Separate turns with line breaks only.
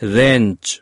Ranch.